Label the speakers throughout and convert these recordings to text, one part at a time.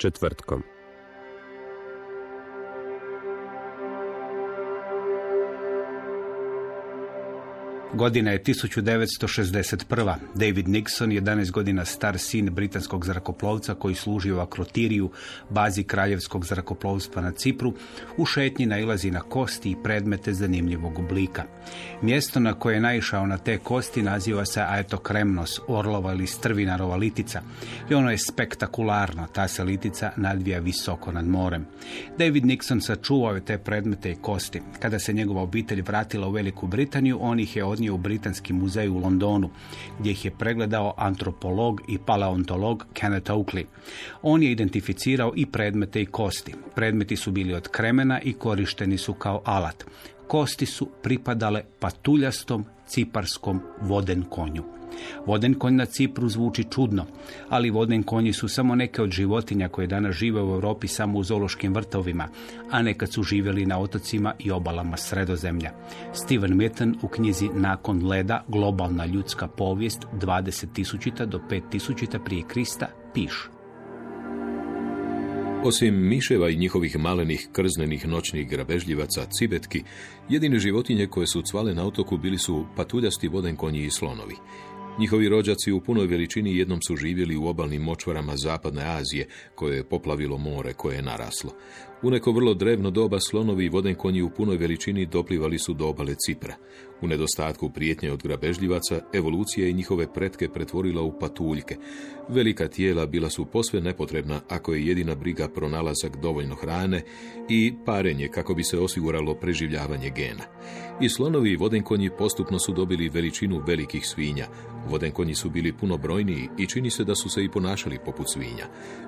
Speaker 1: Četvrtkom.
Speaker 2: Godina je 1961. David Nixon, 11 godina star sin britanskog zrakoplovca koji služi u Akrotiriju, bazi kraljevskog zrakoplovstva na Cipru, u šetnji nailazi na kosti i predmete zanimljivog oblika. Mjesto na koje je naišao na te kosti naziva se Aetokremnos, orlova ili strvinarova litica. I ono je spektakularno, ta se litica nadvija visoko nad morem. David Nixon sačuvao je te predmete i kosti. Kada se njegova obitelj vratila u Veliku Britaniju, on ih je odnio u Britanski muzej u Londonu, gdje ih je pregledao antropolog i paleontolog Kenneth Oakley. On je identificirao i predmete i kosti. Predmeti su bili od kremena i korišteni su kao alat. Kosti su pripadale patuljastom ciparskom voden konju. Voden konj na Cipru zvuči čudno, ali voden konji su samo neke od životinja koje danas žive u Europi samo u zoološkim vrtovima, a nekad su živjeli na otocima i obalama sredozemlja. Steven Mitten u knjizi Nakon leda, globalna ljudska povijest 20.000 do 5.000 prije Krista piše.
Speaker 3: Osim miševa i njihovih malenih krznenih noćnih grabežljivaca, cibetki, jedine životinje koje su cvale na otoku bili su patuljasti voden konji i slonovi. Njihovi rođaci u punoj veličini jednom su živjeli u obalnim močvarama zapadne Azije, koje je poplavilo more koje je naraslo. U neko vrlo drevno doba slonovi i voden konji u punoj veličini doplivali su do obale Cipra. U nedostatku prijetnje od grabežljivaca, evolucija je njihove pretke pretvorila u patuljke. Velika tijela bila su posve nepotrebna ako je jedina briga pronalazak dovoljno hrane i parenje kako bi se osiguralo preživljavanje gena. I slonovi i vodenkonji postupno su dobili veličinu velikih svinja. Vodenkonji su bili puno brojniji i čini se da su se i ponašali poput svinja.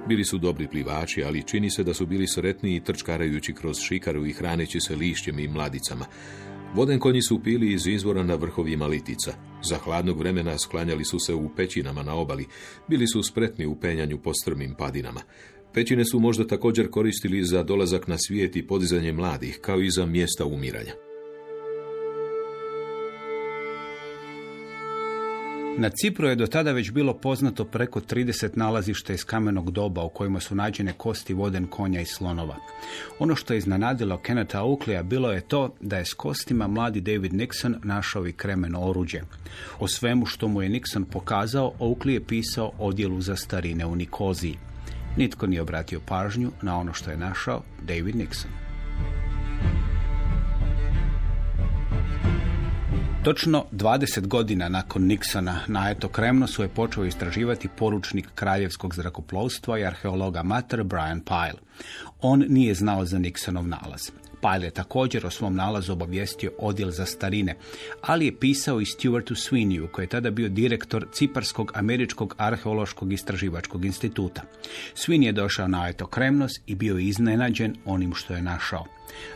Speaker 3: Bili su dobri plivači, ali čini se da su bili sretniji trčkarajući kroz šikaru i hraneći se lišćem i mladicama. Vodenkonji su pili iz izvora na vrhovima litica. Za hladnog vremena sklanjali su se u pećinama na obali. Bili su spretni u penjanju po strmim padinama. Pećine su možda također koristili za dolazak na svijet i podizanje mladih, kao i za mjesta umiranja.
Speaker 2: Na Cipru je do tada već bilo poznato preko 30 nalazišta iz kamenog doba u kojima su nađene kosti voden konja i slonova. Ono što je iznenadilo Kenneta Oakleya bilo je to da je s kostima mladi David Nixon našao i kremeno oruđe. O svemu što mu je Nixon pokazao, Oakley je pisao odjelu za starine u Nikoziji. Nitko nije obratio pažnju na ono što je našao David Nixon. Točno 20 godina nakon Nixona na Eto Kremnosu je počeo istraživati poručnik kraljevskog zrakoplovstva i arheologa mater Brian Pyle. On nije znao za Nixonov nalaz. Pyle je također o svom nalazu obavijestio odjel za starine, ali je pisao i Stuartu Sweeneyu, koji je tada bio direktor Ciparskog američkog arheološkog istraživačkog instituta. Sweeney je došao na Eto Kremnos i bio je iznenađen onim što je našao.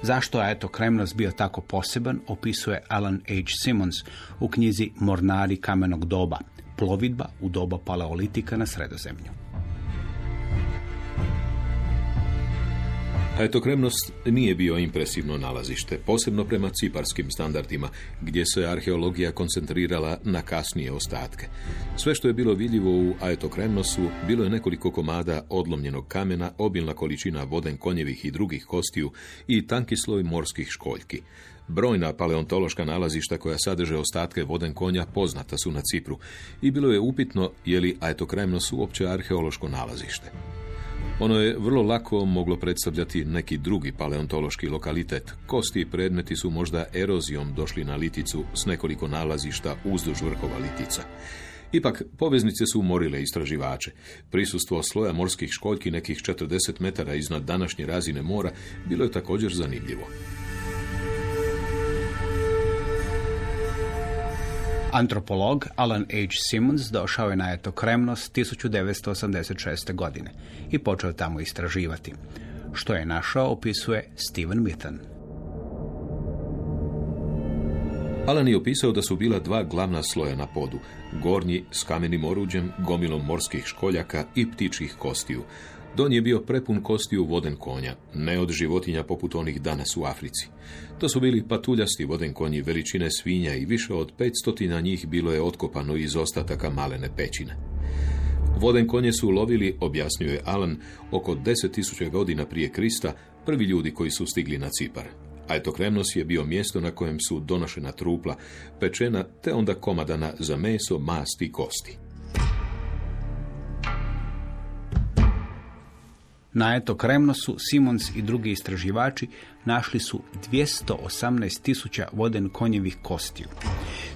Speaker 2: Zašto je eto Kremnos bio tako poseban, opisuje Alan H. Simmons u knjizi Mornari kamenog doba, plovidba u doba paleolitika na sredozemlju.
Speaker 3: Aetokremnos nije bio impresivno nalazište, posebno prema ciparskim standardima, gdje se arheologija koncentrirala na kasnije ostatke. Sve što je bilo vidljivo u Aetokremnosu bilo je nekoliko komada odlomljenog kamena, obilna količina voden konjevih i drugih kostiju i tanki sloj morskih školjki. Brojna paleontološka nalazišta koja sadrže ostatke voden konja poznata su na Cipru i bilo je upitno je li Aetokremnos uopće arheološko nalazište. Ono je vrlo lako moglo predstavljati neki drugi paleontološki lokalitet. Kosti i predmeti su možda erozijom došli na liticu s nekoliko nalazišta uzduž vrhova litica. Ipak, poveznice su umorile istraživače. Prisustvo sloja morskih školjki nekih 40 metara iznad današnje razine mora bilo je također zanimljivo.
Speaker 2: Antropolog Alan H. Simmons došao je na Eto Kremnos 1986. godine i počeo tamo istraživati. Što je našao opisuje Steven Mithen.
Speaker 3: Alan je opisao da su bila dva glavna sloja na podu, gornji s kamenim oruđem, gomilom morskih školjaka i ptičih kostiju. Don je bio prepun kostiju voden konja, ne od životinja poput onih danas u Africi. To su bili patuljasti voden konji veličine svinja i više od 500 njih bilo je otkopano iz ostataka malene pećine. Voden konje su lovili, objasnio je Alan, oko 10.000 godina prije Krista, prvi ljudi koji su stigli na Cipar. Aetokremnos je bio mjesto na kojem su donošena trupla, pečena te onda komadana za meso, mast i kosti.
Speaker 2: Na Eto Kremnosu Simons i drugi istraživači našli su 218 tisuća voden konjevih kostiju.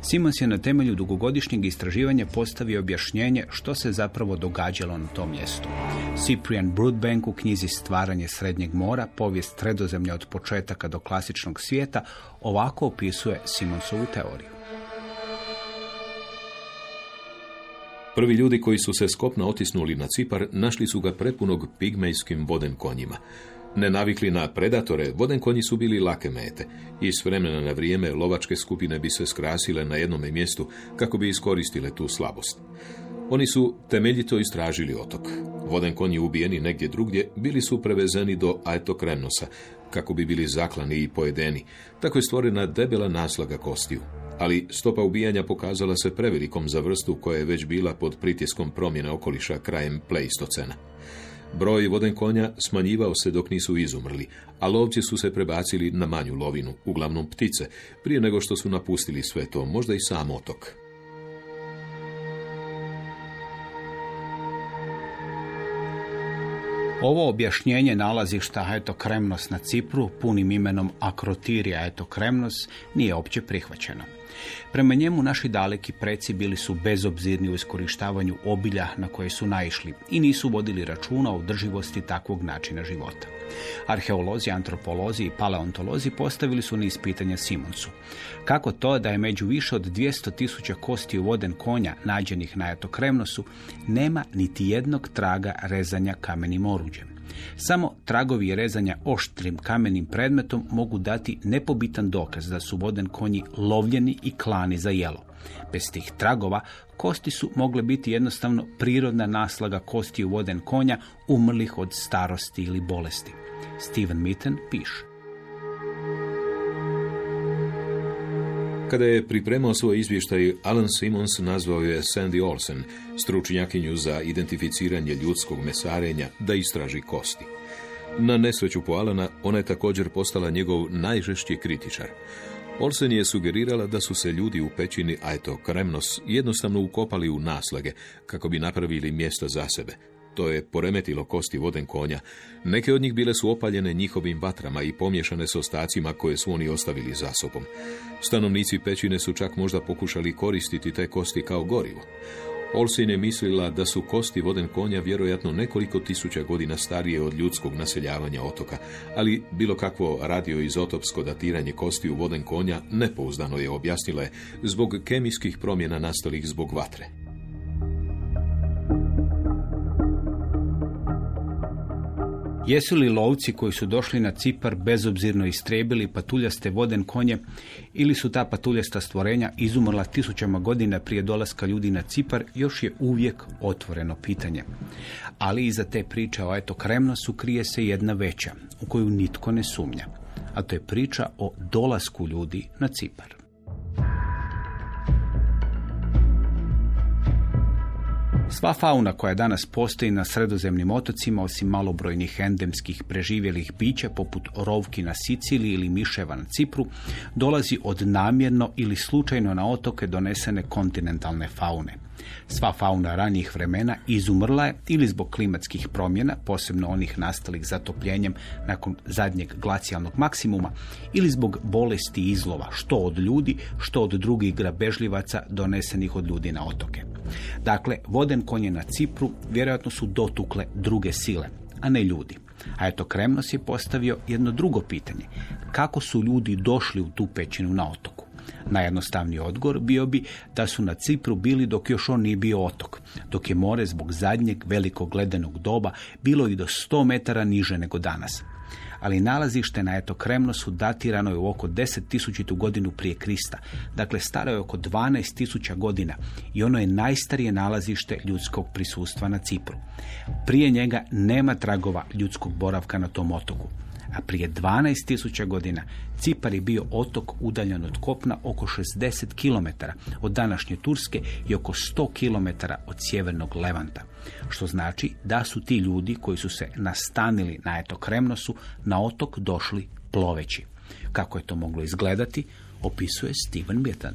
Speaker 2: Simons je na temelju dugogodišnjeg istraživanja postavio objašnjenje što se zapravo događalo na tom mjestu. Cyprian Broodbank u knjizi Stvaranje srednjeg mora, povijest sredozemlja od početaka do klasičnog svijeta, ovako opisuje Simonsovu teoriju.
Speaker 3: Prvi ljudi koji su se skopno otisnuli na Cipar našli su ga prepunog pigmejskim voden konjima. Ne navikli na predatore, voden konji su bili lake mete i s vremena na vrijeme lovačke skupine bi se skrasile na jednome mjestu kako bi iskoristile tu slabost. Oni su temeljito istražili otok. Voden konji ubijeni negdje drugdje bili su prevezeni do Aetokrenosa kako bi bili zaklani i pojedeni. Tako je stvorena debela naslaga kostiju ali stopa ubijanja pokazala se prevelikom za vrstu koja je već bila pod pritiskom promjene okoliša krajem pleistocena. Broj voden konja smanjivao se dok nisu izumrli, a lovci su se prebacili na manju lovinu, uglavnom ptice, prije nego što su napustili sve to, možda i sam otok.
Speaker 2: Ovo objašnjenje nalazišta Kremnos na Cipru, punim imenom Akrotirija Kremnos, nije opće prihvaćeno. Prema njemu naši daleki preci bili su bezobzirni u iskorištavanju obilja na koje su naišli i nisu vodili računa o održivosti takvog načina života. Arheolozi, antropolozi i paleontolozi postavili su niz pitanja Simonsu. Kako to da je među više od 200 tisuća kosti u voden konja nađenih na Etokremnosu nema niti jednog traga rezanja kamenim oruđem? Samo tragovi rezanja oštrim kamenim predmetom mogu dati nepobitan dokaz da su voden konji lovljeni i klani za jelo. Bez tih tragova kosti su mogle biti jednostavno prirodna naslaga kosti u voden konja umrlih od starosti ili bolesti. Steven Mitten piše.
Speaker 3: Kada je pripremao svoj izvještaj, Alan Simmons nazvao je Sandy Olsen, stručnjakinju za identificiranje ljudskog mesarenja, da istraži kosti. Na nesreću po Alana, ona je također postala njegov najžešći kritičar. Olsen je sugerirala da su se ljudi u pećini Aeto Kremnos jednostavno ukopali u naslage kako bi napravili mjesto za sebe, to je poremetilo kosti voden konja. Neke od njih bile su opaljene njihovim vatrama i pomješane s ostacima koje su oni ostavili za sobom. Stanovnici pećine su čak možda pokušali koristiti te kosti kao gorivo. Olsin je mislila da su kosti voden konja vjerojatno nekoliko tisuća godina starije od ljudskog naseljavanja otoka, ali bilo kakvo radioizotopsko datiranje kosti u voden konja nepouzdano je objasnila je zbog kemijskih promjena nastalih zbog vatre.
Speaker 2: Jesu li lovci koji su došli na Cipar bezobzirno istrebili patuljaste voden konje ili su ta patuljasta stvorenja izumrla tisućama godina prije dolaska ljudi na Cipar još je uvijek otvoreno pitanje. Ali iza te priče o eto Kremnosu krije se jedna veća u koju nitko ne sumnja. A to je priča o dolasku ljudi na Cipar. Sva fauna koja danas postoji na sredozemnim otocima, osim malobrojnih endemskih preživjelih bića poput rovki na Siciliji ili miševa na Cipru, dolazi od namjerno ili slučajno na otoke donesene kontinentalne faune. Sva fauna ranijih vremena izumrla je ili zbog klimatskih promjena, posebno onih nastalih zatopljenjem nakon zadnjeg glacijalnog maksimuma, ili zbog bolesti izlova, što od ljudi, što od drugih grabežljivaca donesenih od ljudi na otoke. Dakle, voden konje na Cipru vjerojatno su dotukle druge sile, a ne ljudi. A eto, Kremnos je postavio jedno drugo pitanje. Kako su ljudi došli u tu pećinu na otoku? Najjednostavniji odgovor bio bi da su na Cipru bili dok još on nije bio otok, dok je more zbog zadnjeg velikog ledenog doba bilo i do 100 metara niže nego danas. Ali nalazište na eto Kremnosu datirano je u oko 10.000. godinu prije Krista, dakle staro je oko 12.000 godina i ono je najstarije nalazište ljudskog prisustva na Cipru. Prije njega nema tragova ljudskog boravka na tom otoku a prije 12.000 godina Cipar je bio otok udaljen od kopna oko 60 km od današnje Turske i oko 100 km od sjevernog Levanta. Što znači da su ti ljudi koji su se nastanili na eto Kremnosu na otok došli ploveći. Kako je to moglo izgledati, opisuje Steven Bjetan.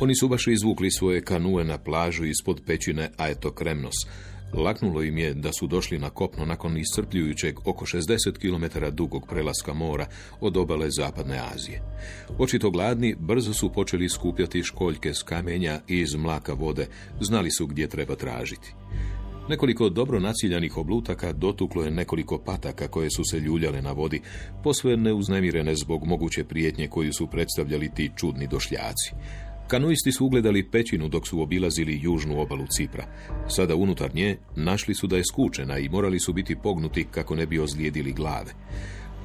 Speaker 3: Oni su baš izvukli svoje kanue na plažu ispod pećine Aeto Kremnos, Laknulo im je da su došli na kopno nakon iscrpljujućeg oko 60 km dugog prelaska mora od obale Zapadne Azije. Očito gladni, brzo su počeli skupljati školjke s kamenja i iz mlaka vode, znali su gdje treba tražiti. Nekoliko dobro naciljanih oblutaka dotuklo je nekoliko pataka koje su se ljuljale na vodi, posve neuznemirene zbog moguće prijetnje koju su predstavljali ti čudni došljaci. Kanuisti su ugledali pećinu dok su obilazili južnu obalu Cipra. Sada unutar nje našli su da je skučena i morali su biti pognuti kako ne bi ozlijedili glave.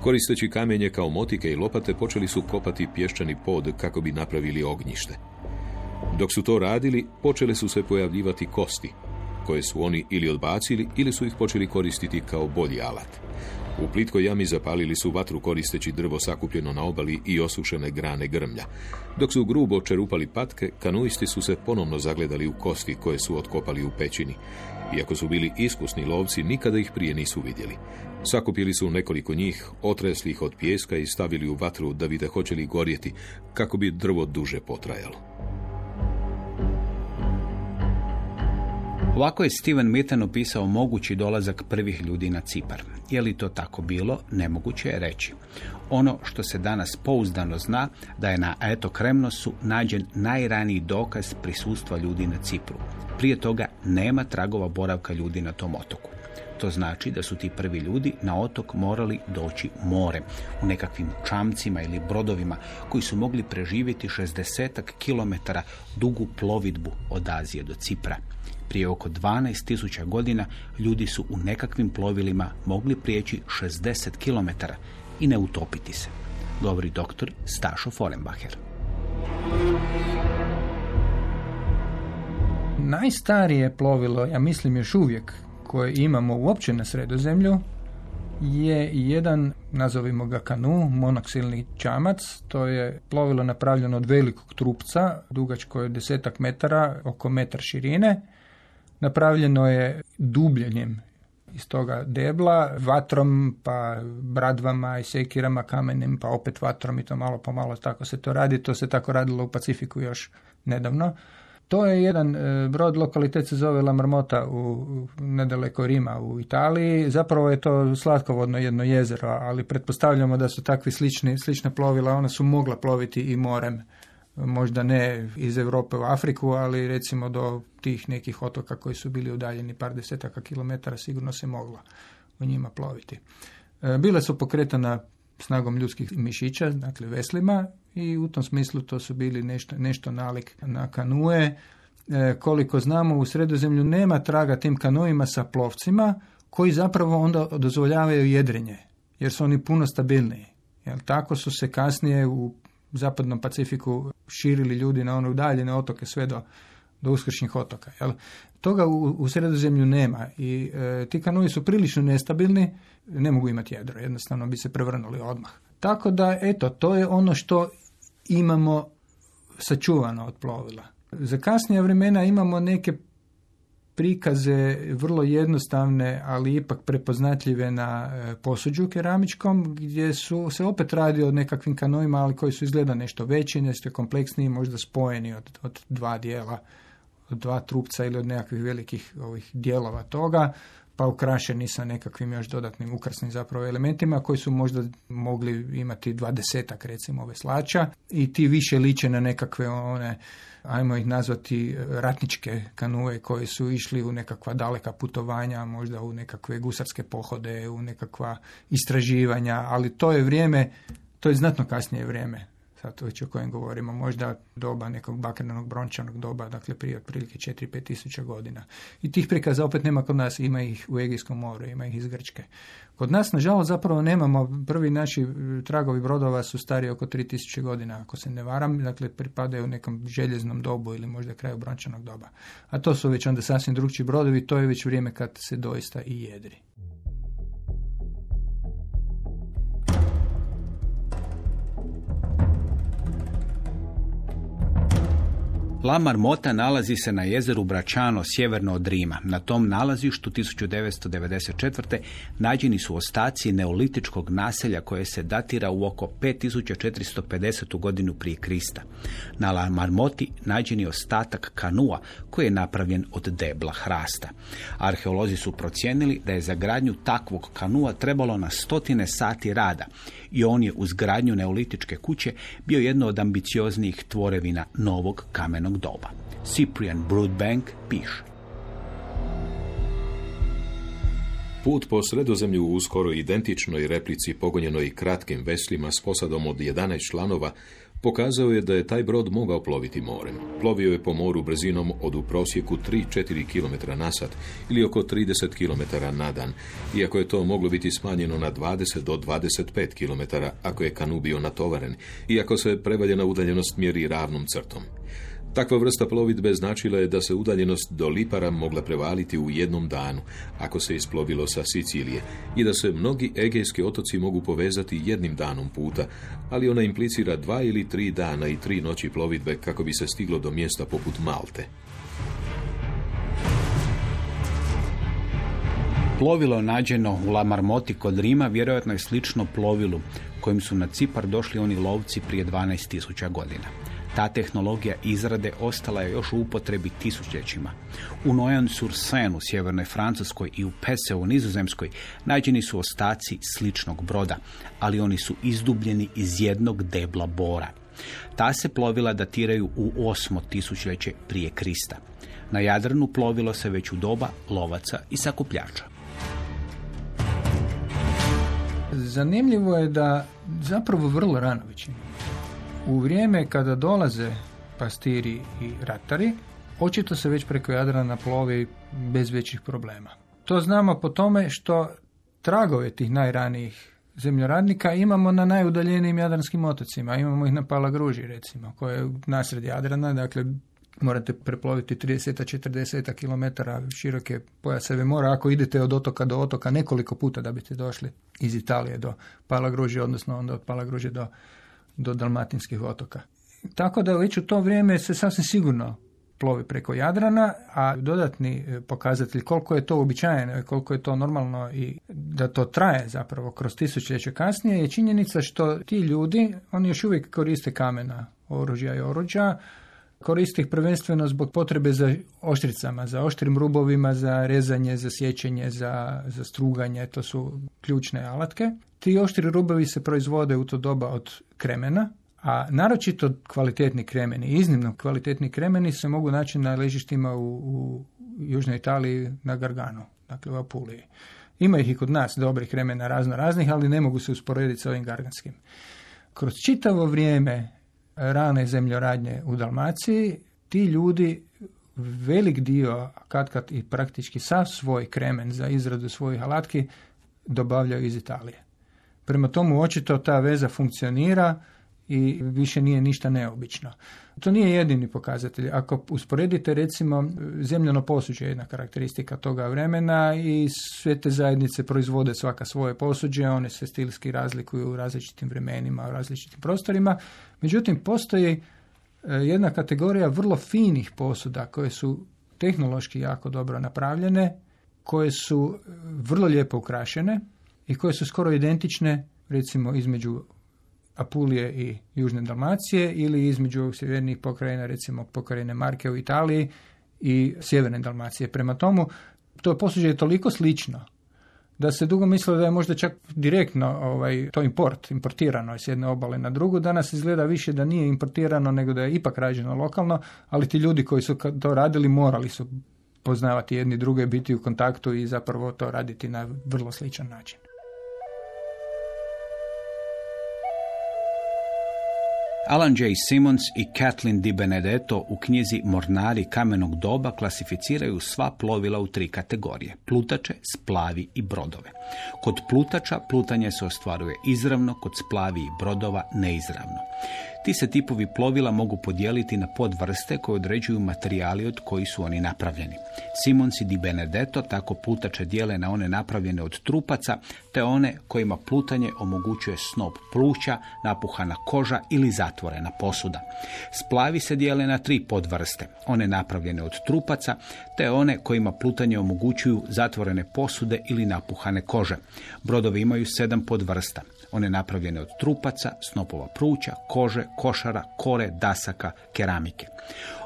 Speaker 3: Koristeći kamenje kao motike i lopate počeli su kopati pješčani pod kako bi napravili ognjište. Dok su to radili, počele su se pojavljivati kosti, koje su oni ili odbacili ili su ih počeli koristiti kao bolji alat. U plitkoj jami zapalili su vatru koristeći drvo sakupljeno na obali i osušene grane grmlja. Dok su grubo čerupali patke, kanuisti su se ponovno zagledali u kosti koje su otkopali u pećini. Iako su bili iskusni lovci, nikada ih prije nisu vidjeli. Sakupili su nekoliko njih, otresli ih od pijeska i stavili u vatru da vide hoće li gorjeti, kako bi drvo duže potrajalo.
Speaker 2: Ovako je Steven Mitten opisao mogući dolazak prvih ljudi na Cipar. Je li to tako bilo? Nemoguće je reći. Ono što se danas pouzdano zna da je na Eto Kremnosu nađen najraniji dokaz prisustva ljudi na Cipru. Prije toga nema tragova boravka ljudi na tom otoku. To znači da su ti prvi ljudi na otok morali doći morem, u nekakvim čamcima ili brodovima koji su mogli preživjeti 60 km dugu plovidbu od Azije do Cipra. Prije oko 12.000 godina ljudi su u nekakvim plovilima mogli prijeći 60 km i ne utopiti se, govori doktor Stašo Forenbacher.
Speaker 4: Najstarije plovilo, ja mislim još uvijek, koje imamo uopće na sredozemlju, je jedan, nazovimo ga kanu, monoksilni čamac. To je plovilo napravljeno od velikog trupca, dugačko je desetak metara, oko metar širine napravljeno je dubljenjem iz toga debla, vatrom, pa bradvama i sekirama, kamenem, pa opet vatrom i to malo po malo tako se to radi. To se tako radilo u Pacifiku još nedavno. To je jedan e, brod, lokalitet se zove La Marmota u, nedaleko Rima u Italiji. Zapravo je to slatkovodno jedno jezero, ali pretpostavljamo da su takvi slični, slične plovila, ona su mogla ploviti i morem možda ne iz Europe u Afriku, ali recimo do tih nekih otoka koji su bili udaljeni par desetaka kilometara sigurno se moglo u njima ploviti. E, bile su pokretana snagom ljudskih mišića, dakle veslima i u tom smislu to su bili nešto, nešto nalik na kanue. E, koliko znamo u sredozemlju nema traga tim kanuima sa plovcima koji zapravo onda dozvoljavaju jedrenje jer su oni puno stabilniji. Jel, tako su se kasnije u zapadnom Pacifiku širili ljudi na one udaljene otoke sve do, do uskršnjih otoka. Jel? Toga u, u sredozemlju nema i e, ti kanui su prilično nestabilni, ne mogu imati jedro, jednostavno bi se prevrnuli odmah. Tako da, eto, to je ono što imamo sačuvano od plovila. Za kasnija vremena imamo neke prikaze vrlo jednostavne, ali ipak prepoznatljive na e, posuđu keramičkom, gdje su se opet radi o nekakvim kanojima, ali koji su izgleda nešto veći, nešto kompleksniji, možda spojeni od, od dva dijela, od dva trupca ili od nekakvih velikih ovih dijelova toga, pa ukrašeni sa nekakvim još dodatnim ukrasnim zapravo elementima koji su možda mogli imati dvadesetak recimo veslača i ti više liče na nekakve one ajmo ih nazvati ratničke kanue koji su išli u nekakva daleka putovanja, možda u nekakve gusarske pohode, u nekakva istraživanja, ali to je vrijeme, to je znatno kasnije vrijeme sad već o kojem govorimo, možda doba nekog bakrenog brončanog doba, dakle prije otprilike 4-5 tisuća godina. I tih prikaza opet nema kod nas, ima ih u Egijskom moru, ima ih iz Grčke. Kod nas, nažalost, zapravo nemamo, prvi naši e, tragovi brodova su stari oko 3000 godina, ako se ne varam, dakle pripadaju nekom željeznom dobu ili možda kraju brončanog doba. A to su već onda sasvim drugčiji brodovi, to je već vrijeme kad se doista i jedri.
Speaker 2: La Marmota nalazi se na jezeru Bračano, sjeverno od Rima. Na tom nalazištu 1994. nađeni su ostaci neolitičkog naselja koje se datira u oko 5450. godinu prije Krista. Na La Marmoti nađeni ostatak kanua koji je napravljen od debla hrasta. Arheolozi su procijenili da je za gradnju takvog kanua trebalo na stotine sati rada i on je uz gradnju neolitičke kuće bio jedno od ambicioznijih tvorevina novog kamenog doba. Cyprian Broodbank piše.
Speaker 3: Put po sredozemlju u skoro identičnoj replici pogonjenoj kratkim veslima s posadom od 11 članova pokazao je da je taj brod mogao ploviti morem. Plovio je po moru brzinom od u prosjeku 3-4 km na sat ili oko 30 km na dan, iako je to moglo biti smanjeno na 20 do 25 km ako je kanu bio natovaren, iako se prevaljena udaljenost mjeri ravnom crtom. Takva vrsta plovidbe značila je da se udaljenost do Lipara mogla prevaliti u jednom danu, ako se isplovilo sa Sicilije, i da se mnogi egejski otoci mogu povezati jednim danom puta, ali ona implicira dva ili tri dana i tri noći plovidbe kako bi se stiglo do mjesta poput Malte.
Speaker 2: Plovilo nađeno u La Marmoti kod Rima vjerojatno je slično plovilu kojim su na Cipar došli oni lovci prije 12.000 godina. Ta tehnologija izrade ostala je još u upotrebi tisućljećima. U Noyan sur Seine u sjevernoj Francuskoj i u Pese u Nizozemskoj nađeni su ostaci sličnog broda, ali oni su izdubljeni iz jednog debla bora. Ta se plovila datiraju u osmo tisućljeće prije Krista. Na Jadranu plovilo se već u doba lovaca i sakupljača.
Speaker 4: Zanimljivo je da zapravo vrlo rano već u vrijeme kada dolaze pastiri i ratari, očito se već preko Jadrana plovi bez većih problema. To znamo po tome što tragove tih najranijih zemljoradnika imamo na najudaljenijim jadranskim otocima. Imamo ih na Palagruži recimo, koje je nasred Jadrana, dakle morate preploviti 30-40 km široke pojaseve mora ako idete od otoka do otoka nekoliko puta da biste došli iz Italije do Palagruže, odnosno onda od Palagruže do do dalmatinskih otoka. Tako da već u to vrijeme se sasvim sigurno plovi preko Jadrana, a dodatni e, pokazatelj koliko je to uobičajeno i koliko je to normalno i da to traje zapravo kroz tisućljeće kasnije je činjenica što ti ljudi, oni još uvijek koriste kamena oružja i oruđa, koriste ih prvenstveno zbog potrebe za oštricama, za oštrim rubovima, za rezanje, za sjećanje, za, za struganje, to su ključne alatke. Ti oštri rubovi se proizvode u to doba od kremena, a naročito kvalitetni kremeni, iznimno kvalitetni kremeni se mogu naći na ležištima u, u Južnoj Italiji na Garganu, dakle u Apuliji. Ima ih i kod nas dobrih kremena razno raznih, ali ne mogu se usporediti sa ovim garganskim. Kroz čitavo vrijeme rane zemljoradnje u Dalmaciji, ti ljudi velik dio, kad kad i praktički sav svoj kremen za izradu svojih alatki dobavljaju iz Italije. Prema tomu očito ta veza funkcionira i više nije ništa neobično. To nije jedini pokazatelj. Ako usporedite recimo zemljano posuđe jedna karakteristika toga vremena i sve te zajednice proizvode svaka svoje posuđe, one se stilski razlikuju u različitim vremenima, u različitim prostorima. Međutim, postoji e, jedna kategorija vrlo finih posuda koje su tehnološki jako dobro napravljene, koje su e, vrlo lijepo ukrašene i koje su skoro identične recimo između Apulije i Južne Dalmacije ili između sjevernih pokrajina, recimo pokrajine Marke u Italiji i Sjeverne Dalmacije. Prema tomu, to posuđe je toliko slično da se dugo mislilo da je možda čak direktno ovaj, to import, importirano s jedne obale na drugu. Danas izgleda više da nije importirano nego da je ipak rađeno lokalno, ali ti ljudi koji su to radili morali su poznavati jedni druge, biti u kontaktu i zapravo to raditi na vrlo sličan način.
Speaker 2: Alan J. Simmons i Kathleen Di Benedetto u knjizi Mornari kamenog doba klasificiraju sva plovila u tri kategorije. Plutače, splavi i brodove. Kod plutača plutanje se ostvaruje izravno, kod splavi i brodova neizravno. Ti se tipovi plovila mogu podijeliti na podvrste koje određuju materijali od koji su oni napravljeni. Simons i Di Benedetto tako plutače dijele na one napravljene od trupaca, te one kojima plutanje omogućuje snop pluća, napuhana koža ili zatvorena posuda. Splavi se dijele na tri podvrste, one napravljene od trupaca, te one kojima plutanje omogućuju zatvorene posude ili napuhane kože. Brodovi imaju sedam podvrsta. One napravljene od trupaca, snopova pruća, kože, košara, kore, dasaka, keramike.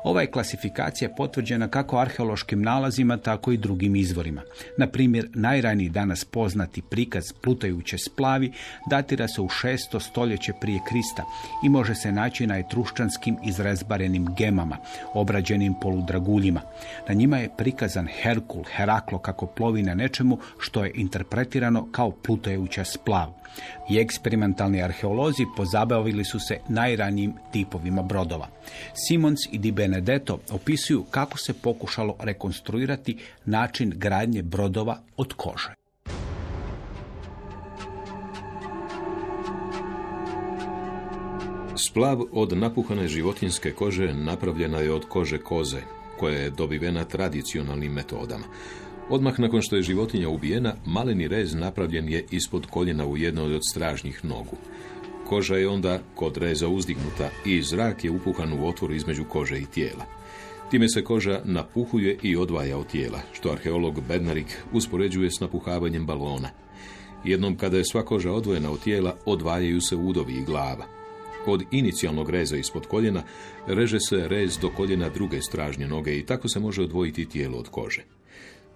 Speaker 2: Ova je klasifikacija potvrđena kako arheološkim nalazima, tako i drugim izvorima. Na primjer, najraniji danas poznati prikaz plutajuće splavi datira se u šesto stoljeće prije Krista i može se naći na etruščanskim izrezbarenim gemama, obrađenim poludraguljima. Na njima je prikazan Herkul, Heraklo kako plovi na nečemu što je interpretirano kao plutajuća splav. I eksperimentalni arheolozi pozabavili su se najranijim tipovima brodova. Simons i Di Benedetto opisuju kako se pokušalo rekonstruirati način gradnje brodova od kože.
Speaker 3: Splav od napuhane životinske kože napravljena je od kože koze, koja je dobivena tradicionalnim metodama. Odmah nakon što je životinja ubijena, maleni rez napravljen je ispod koljena u jednoj od stražnjih nogu. Koža je onda kod reza uzdignuta i zrak je upuhan u otvor između kože i tijela. Time se koža napuhuje i odvaja od tijela, što arheolog Bednarik uspoređuje s napuhavanjem balona. Jednom kada je sva koža odvojena od tijela, odvajaju se udovi i glava. Kod inicijalnog reza ispod koljena reže se rez do koljena druge stražnje noge i tako se može odvojiti tijelo od kože.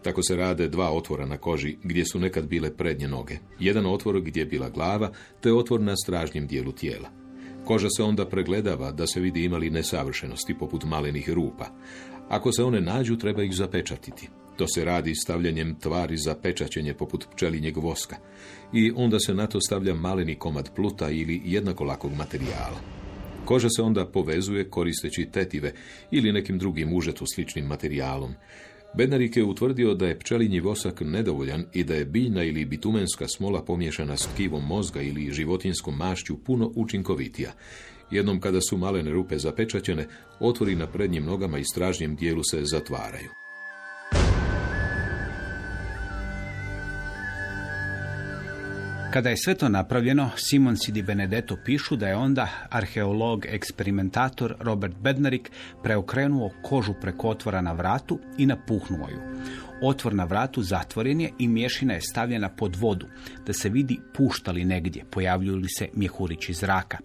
Speaker 3: Tako se rade dva otvora na koži gdje su nekad bile prednje noge. Jedan otvor gdje je bila glava, te otvor na stražnjem dijelu tijela. Koža se onda pregledava da se vidi imali nesavršenosti poput malenih rupa. Ako se one nađu, treba ih zapečatiti. To se radi stavljanjem tvari za pečaćenje poput pčelinjeg voska. I onda se na to stavlja maleni komad pluta ili jednako lakog materijala. Koža se onda povezuje koristeći tetive ili nekim drugim užetu sličnim materijalom. Bednarik je utvrdio da je pčelinji vosak nedovoljan i da je biljna ili bitumenska smola pomiješana s tkivom mozga ili životinskom mašću puno učinkovitija. Jednom kada su malene rupe zapečaćene, otvori na prednjim nogama i stražnjem dijelu se zatvaraju.
Speaker 2: Kada je sve to napravljeno, Simon i Di Benedetto pišu da je onda arheolog eksperimentator Robert Bednarik preokrenuo kožu preko otvora na vratu i napuhnuo ju. Otvor na vratu zatvoren je i mješina je stavljena pod vodu, da se vidi puštali negdje, pojavljuju li se mjehurići zraka.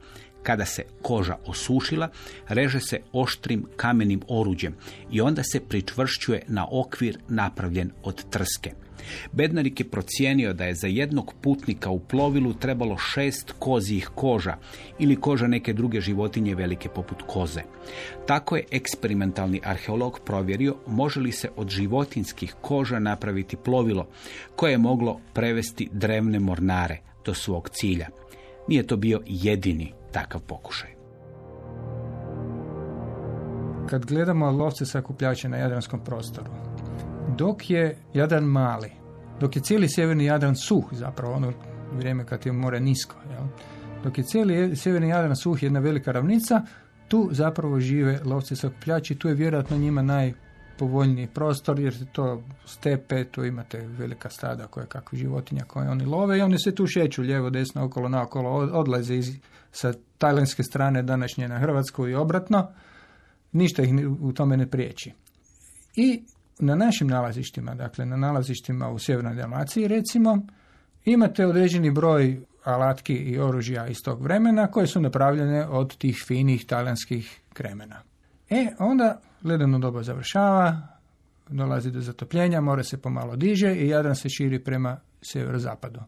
Speaker 2: Kada se koža osušila, reže se oštrim kamenim oruđem i onda se pričvršćuje na okvir napravljen od trske. Bednarik je procijenio da je za jednog putnika u plovilu trebalo šest kozijih koža ili koža neke druge životinje velike poput koze. Tako je eksperimentalni arheolog provjerio može li se od životinskih koža napraviti plovilo koje je moglo prevesti drevne mornare do svog cilja. Nije to bio jedini takav pokušaj.
Speaker 4: Kad gledamo lovce sakupljače na jadranskom prostoru, dok je Jadran mali, dok je cijeli sjeverni Jadran suh, zapravo ono vrijeme kad je more nisko, jel? dok je cijeli sjeverni Jadran suh, jedna velika ravnica, tu zapravo žive lovci sakupljači, tu je vjerojatno njima povoljniji prostor jer je to stepe, tu imate velika stada koje kakvi životinja koje oni love i oni se tu šeću lijevo, desno, okolo, naokolo, od- odlaze iz, sa tajlandske strane današnje na Hrvatsku i obratno. Ništa ih u tome ne priječi. I na našim nalazištima, dakle na nalazištima u Sjevernoj Dalmaciji recimo, imate određeni broj alatki i oružja iz tog vremena koje su napravljene od tih finih talijanskih kremena. E, onda ledeno doba završava, dolazi do zatopljenja, more se pomalo diže i Jadran se širi prema sjeverozapadu.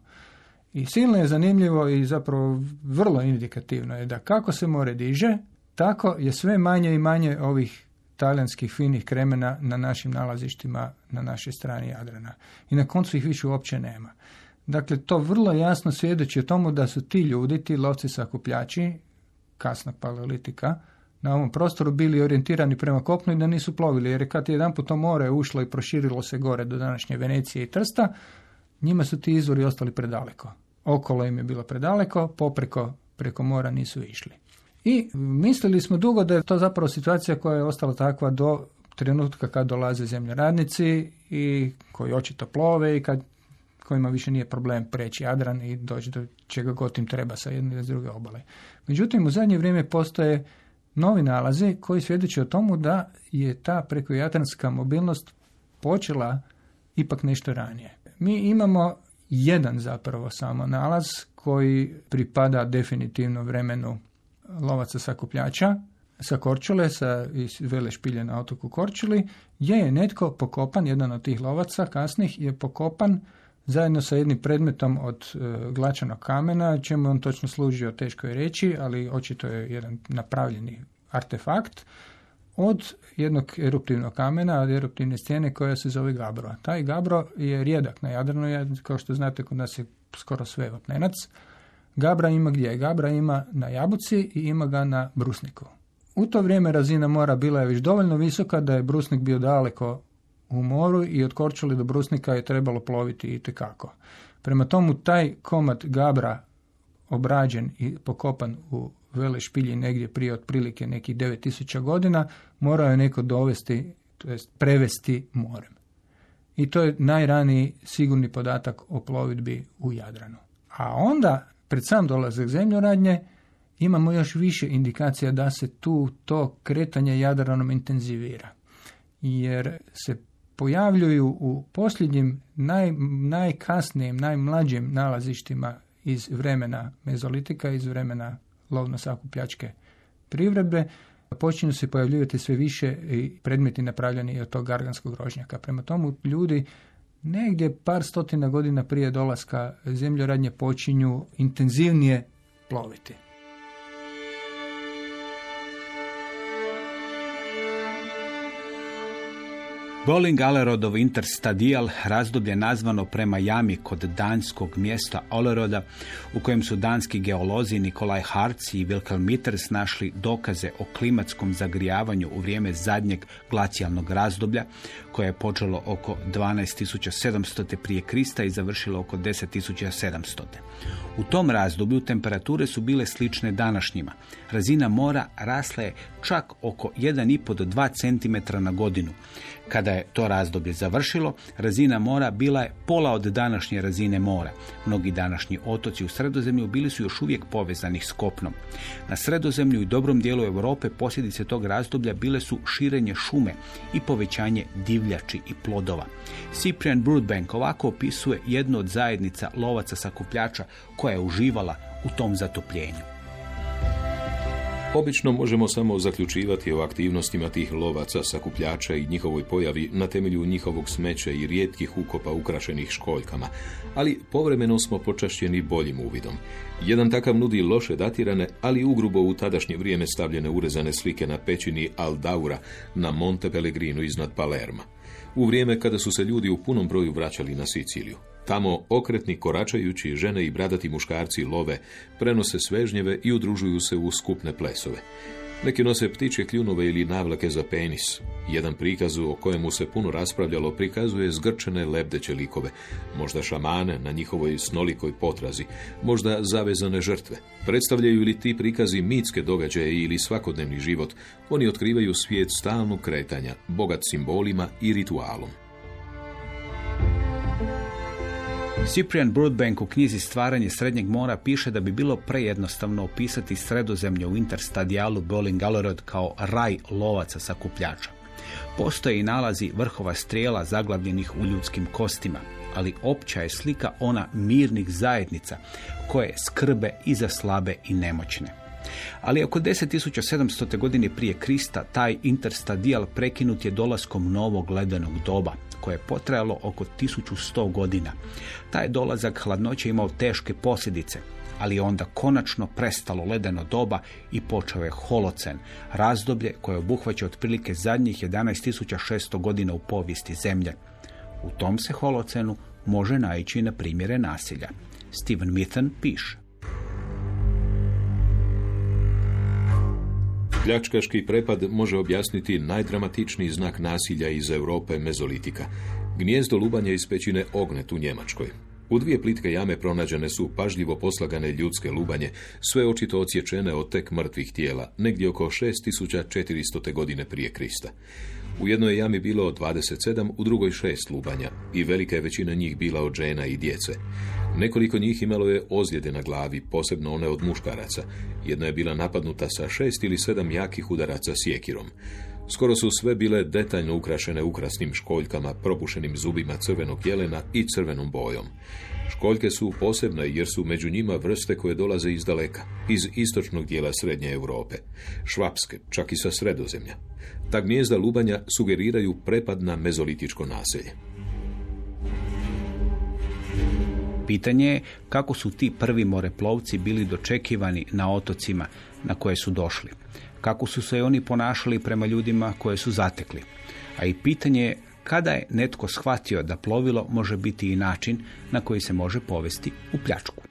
Speaker 4: I silno je zanimljivo i zapravo vrlo indikativno je da kako se more diže, tako je sve manje i manje ovih talijanskih finih kremena na našim nalazištima na našoj strani Jadrana. I na koncu ih više uopće nema. Dakle, to vrlo jasno svjedoči o tomu da su ti ljudi, ti lovci sakupljači, kasnog paleolitika, na ovom prostoru bili orijentirani prema kopnu i da nisu plovili, jer je kad je jedanput to more ušlo i proširilo se gore do današnje Venecije i Trsta, njima su ti izvori ostali predaleko. Okolo im je bilo predaleko, popreko preko mora nisu išli. I mislili smo dugo da je to zapravo situacija koja je ostala takva do trenutka kad dolaze zemljoradnici i koji očito plove i kad kojima više nije problem preći Jadran i doći do čega god im treba sa jedne ili druge obale. Međutim, u zadnje vrijeme postoje novi nalazi koji svjedoče o tomu da je ta prekojadranska mobilnost počela ipak nešto ranije. Mi imamo jedan zapravo samo nalaz koji pripada definitivno vremenu lovaca sakupljača sa Korčule, sa iz Vele špilje na otoku Korčuli, gdje je netko pokopan, jedan od tih lovaca kasnih je pokopan zajedno sa jednim predmetom od e, glačanog kamena, čemu on točno služio, teško je reći, ali očito je jedan napravljeni artefakt od jednog eruptivnog kamena, od eruptivne stijene koja se zove Gabro. Taj Gabro je rijedak na Jadranu, kao što znate kod nas je skoro sve vapnenac. Gabra ima gdje? Gabra ima na Jabuci i ima ga na Brusniku. U to vrijeme razina mora bila je već dovoljno visoka da je Brusnik bio daleko u moru i od Korčuli do Brusnika je trebalo ploviti i tekako. Prema tomu taj komad Gabra obrađen i pokopan u vele špilji negdje prije otprilike nekih 9000 godina, morao je neko dovesti, to jest prevesti morem. I to je najraniji sigurni podatak o plovidbi u Jadranu. A onda, pred sam dolazak zemljoradnje, imamo još više indikacija da se tu to kretanje Jadranom intenzivira. Jer se pojavljuju u posljednjim, naj, najkasnijim, najmlađim nalazištima iz vremena mezolitika, iz vremena lovno-sakupljačke privrebe, počinju se pojavljivati sve više i predmeti napravljeni od tog garganskog rožnjaka. Prema tomu ljudi negdje par stotina godina prije dolaska zemljoradnje počinju intenzivnije ploviti.
Speaker 2: Bowling Allerodov Interstadial razdoblje nazvano prema jami kod danskog mjesta Oleroda u kojem su danski geolozi Nikolaj Harc i Wilhelm Mitters našli dokaze o klimatskom zagrijavanju u vrijeme zadnjeg glacijalnog razdoblja koje je počelo oko 12.700. prije Krista i završilo oko 10.700. U tom razdoblju temperature su bile slične današnjima. Razina mora rasla je čak oko 1,5 do 2 cm na godinu. Kada je to razdoblje završilo, razina mora bila je pola od današnje razine mora. Mnogi današnji otoci u sredozemlju bili su još uvijek povezani s kopnom. Na sredozemlju i dobrom dijelu Europe posljedice tog razdoblja bile su širenje šume i povećanje divljači i plodova. Cyprian Broadbank ovako opisuje jednu od zajednica lovaca sakupljača koja je uživala u tom zatopljenju.
Speaker 3: Obično možemo samo zaključivati o aktivnostima tih lovaca, sakupljača i njihovoj pojavi na temelju njihovog smeća i rijetkih ukopa ukrašenih školjkama, ali povremeno smo počašćeni boljim uvidom. Jedan takav nudi loše datirane, ali ugrubo u tadašnje vrijeme stavljene urezane slike na pećini Aldaura na Monte Pellegrinu iznad Palerma. U vrijeme kada su se ljudi u punom broju vraćali na Siciliju. Tamo okretni koračajući žene i bradati muškarci love, prenose svežnjeve i udružuju se u skupne plesove. Neki nose ptičje kljunove ili navlake za penis. Jedan prikaz o kojemu se puno raspravljalo prikazuje zgrčene lebdeće likove, možda šamane na njihovoj snolikoj potrazi, možda zavezane žrtve. Predstavljaju li ti prikazi mitske događaje ili svakodnevni život, oni otkrivaju svijet stalnog kretanja, bogat simbolima i ritualom.
Speaker 2: Cyprian Broadbank u knjizi Stvaranje srednjeg mora piše da bi bilo prejednostavno opisati sredozemlje u interstadijalu Bowling Alley kao raj lovaca sakupljača. Postoje i nalazi vrhova strijela zaglavljenih u ljudskim kostima, ali opća je slika ona mirnih zajednica koje skrbe i za slabe i nemoćne. Ali oko 10.700. godine prije Krista taj interstadijal prekinut je dolaskom novog ledenog doba, koje je potrajalo oko 1100 godina. Taj dolazak hladnoće imao teške posljedice, ali je onda konačno prestalo ledeno doba i počeo je holocen, razdoblje koje obuhvaća otprilike zadnjih 11.600 godina u povijesti zemlje. U tom se holocenu može naići na primjere nasilja. Steven Mithen piše.
Speaker 3: Pljačkaški prepad može objasniti najdramatičniji znak nasilja iz Europe mezolitika. Gnjezdo lubanja iz pećine Ognet u Njemačkoj. U dvije plitke jame pronađene su pažljivo poslagane ljudske lubanje, sve očito odsječene od tek mrtvih tijela, negdje oko 6400. godine prije Krista. U jednoj jami bilo 27, u drugoj šest lubanja i velika je većina njih bila od žena i djece. Nekoliko njih imalo je ozljede na glavi, posebno one od muškaraca. Jedna je bila napadnuta sa šest ili sedam jakih udaraca sjekirom. Skoro su sve bile detaljno ukrašene ukrasnim školjkama, propušenim zubima crvenog jelena i crvenom bojom. Školjke su posebne jer su među njima vrste koje dolaze iz daleka, iz istočnog dijela Srednje Europe, švapske, čak i sa sredozemlja. Ta gnjezda lubanja sugeriraju prepad na mezolitičko naselje.
Speaker 2: Pitanje je kako su ti prvi moreplovci bili dočekivani na otocima na koje su došli. Kako su se oni ponašali prema ljudima koje su zatekli. A i pitanje je kada je netko shvatio da plovilo može biti i način na koji se može povesti u pljačku.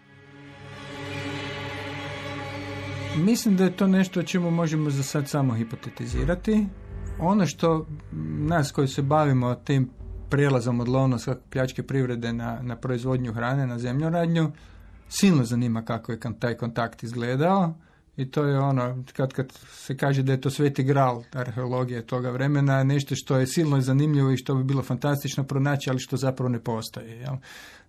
Speaker 4: Mislim da je to nešto o čemu možemo za sad samo hipotetizirati. Ono što nas koji se bavimo tim prijelazom od lovno pljačke privrede na, na proizvodnju hrane, na zemljoradnju, silno zanima kako je taj kontakt izgledao i to je ono, kad, kad se kaže da je to sveti gral arheologije toga vremena, nešto što je silno zanimljivo i što bi bilo fantastično pronaći, ali što zapravo ne postoji. Jel?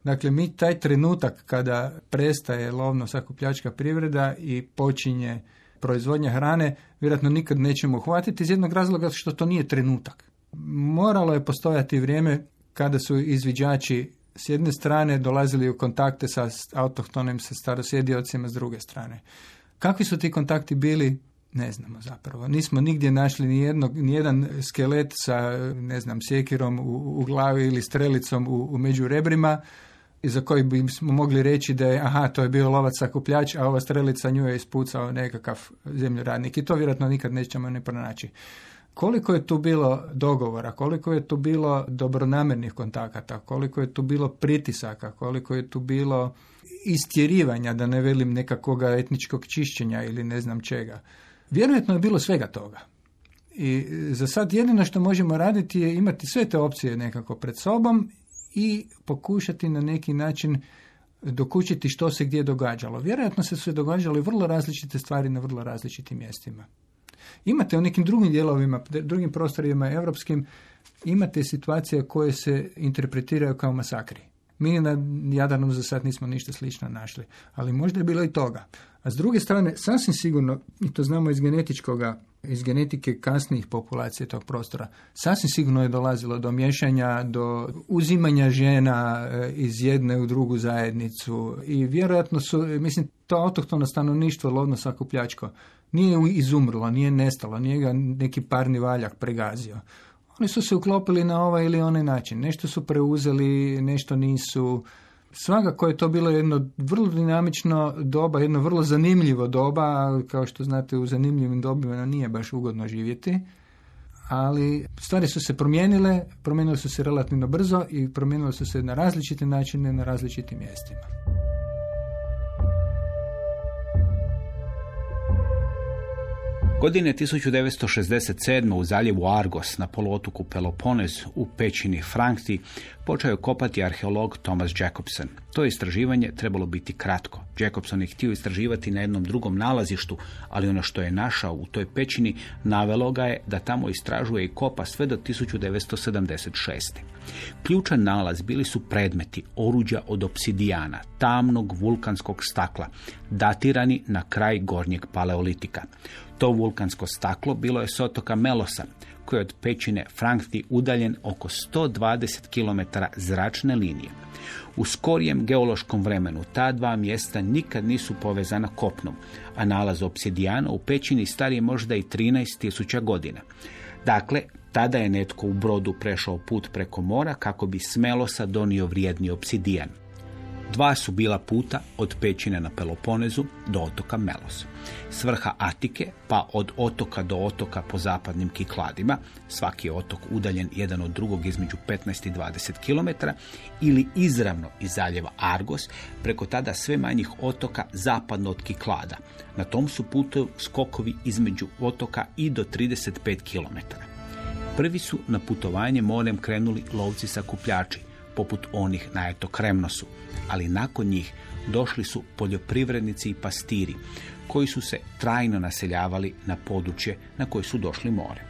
Speaker 4: Dakle, mi taj trenutak kada prestaje lovno sakupljačka privreda i počinje proizvodnja hrane, vjerojatno nikad nećemo uhvatiti iz jednog razloga što to nije trenutak. Moralo je postojati vrijeme kada su izviđači s jedne strane dolazili u kontakte sa autohtonim, sa starosjediocima s druge strane. Kakvi su ti kontakti bili? Ne znamo zapravo. Nismo nigdje našli ni, jednog, ni jedan skelet sa, ne znam, sjekirom u, u glavi ili strelicom u, u među rebrima za koji bismo mogli reći da je, aha, to je bio lovac sakupljač, a ova strelica nju je ispucao nekakav zemljoradnik. I to vjerojatno nikad nećemo ne pronaći. Koliko je tu bilo dogovora, koliko je tu bilo dobronamjernih kontakata, koliko je tu bilo pritisaka, koliko je tu bilo istjerivanja, da ne velim nekakvoga etničkog čišćenja ili ne znam čega. Vjerojatno je bilo svega toga. I za sad jedino što možemo raditi je imati sve te opcije nekako pred sobom i pokušati na neki način dokučiti što se gdje događalo. Vjerojatno se su događale vrlo različite stvari na vrlo različitim mjestima. Imate u nekim drugim dijelovima, drugim prostorima europskim, imate situacije koje se interpretiraju kao masakri. Mi na Jadranu za sad nismo ništa slično našli, ali možda je bilo i toga. A s druge strane, sasvim sigurno, i to znamo iz genetičkoga, iz genetike kasnijih populacije tog prostora, sasvim sigurno je dolazilo do miješanja, do uzimanja žena e, iz jedne u drugu zajednicu i vjerojatno su, mislim, to autohtono stanovništvo lovno sakupljačko nije izumrlo, nije nestalo, nije ga neki parni valjak pregazio. Oni su se uklopili na ovaj ili onaj način. Nešto su preuzeli, nešto nisu. Svakako je to bilo jedno vrlo dinamično doba, jedno vrlo zanimljivo doba, kao što znate u zanimljivim dobima nije baš ugodno živjeti, ali stvari su se promijenile, promijenile su se relativno brzo i promijenile su se na različite načine na različitim mjestima.
Speaker 2: Godine 1967. u zaljevu Argos na poluotoku Peloponez u pećini Frankti počeo kopati arheolog Thomas Jacobson. To istraživanje trebalo biti kratko. Jacobson je htio istraživati na jednom drugom nalazištu, ali ono što je našao u toj pećini navelo ga je da tamo istražuje i kopa sve do 1976. Ključan nalaz bili su predmeti oruđa od obsidijana, tamnog vulkanskog stakla, datirani na kraj gornjeg paleolitika. To vulkansko staklo bilo je s otoka Melosa, koji je od pećine Frankti udaljen oko 120 km zračne linije. U skorijem geološkom vremenu ta dva mjesta nikad nisu povezana kopnom, a nalaz obsidijana u pećini star je možda i 13.000 godina. Dakle, tada je netko u brodu prešao put preko mora kako bi s Melosa donio vrijedni obsidijan. Dva su bila puta od pećine na Peloponezu do otoka Melos. Svrha Atike, pa od otoka do otoka po zapadnim kikladima, svaki otok udaljen jedan od drugog između 15 i 20 km, ili izravno iz zaljeva Argos, preko tada sve manjih otoka zapadno od kiklada. Na tom su putu skokovi između otoka i do 35 km. Prvi su na putovanje morem krenuli lovci sakupljači, poput onih na Eto Kremnosu, ali nakon njih došli su poljoprivrednici i pastiri, koji su se trajno naseljavali na područje na koje su došli more.